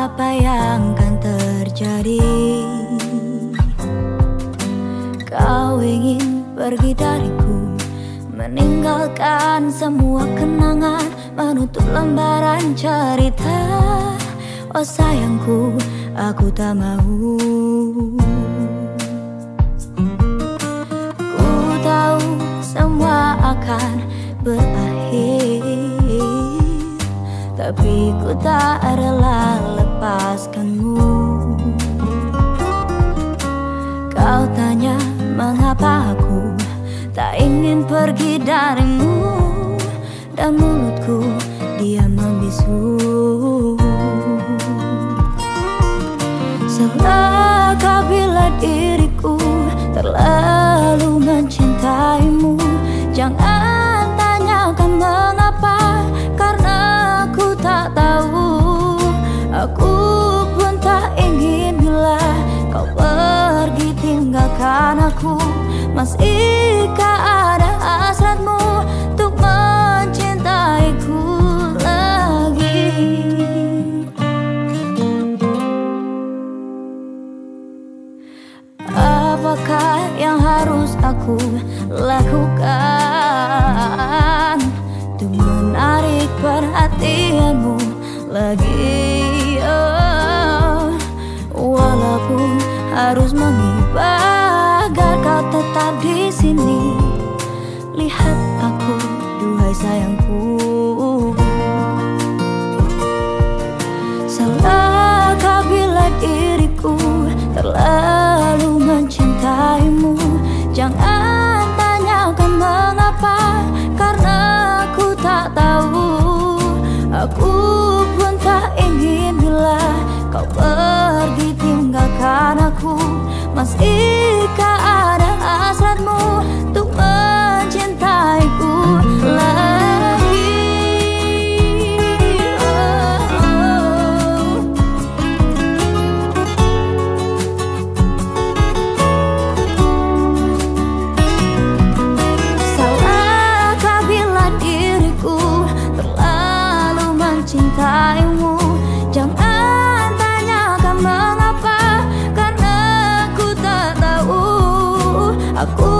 apa yang akan terjadi? Kau ingin pergi dariku Meninggalkan semua kenangan Menutup lembaran cerita. Oh sayangku, aku tak mau. Ku tahu semua akan berakhir Tapi ku tak rela lepaskanmu. Kau tanya mengapa aku tak ingin pergi darimu? Dan mulutku dia membisu. Salahkah bila diriku terlalu mencintaimu Jangan Apakah yang harus aku lakukan Untuk menarik perhatianmu lagi? Oh, Walaupun harus mengibar di sini. Lihat aku, duhai sayangku. Salahkah bila diriku terlalu mencintaimu? Jangan tanyakan mengapa Karena aku tak tahu. Aku pun tak ingin bila kau pergi tinggalkan aku. Masihkah Aku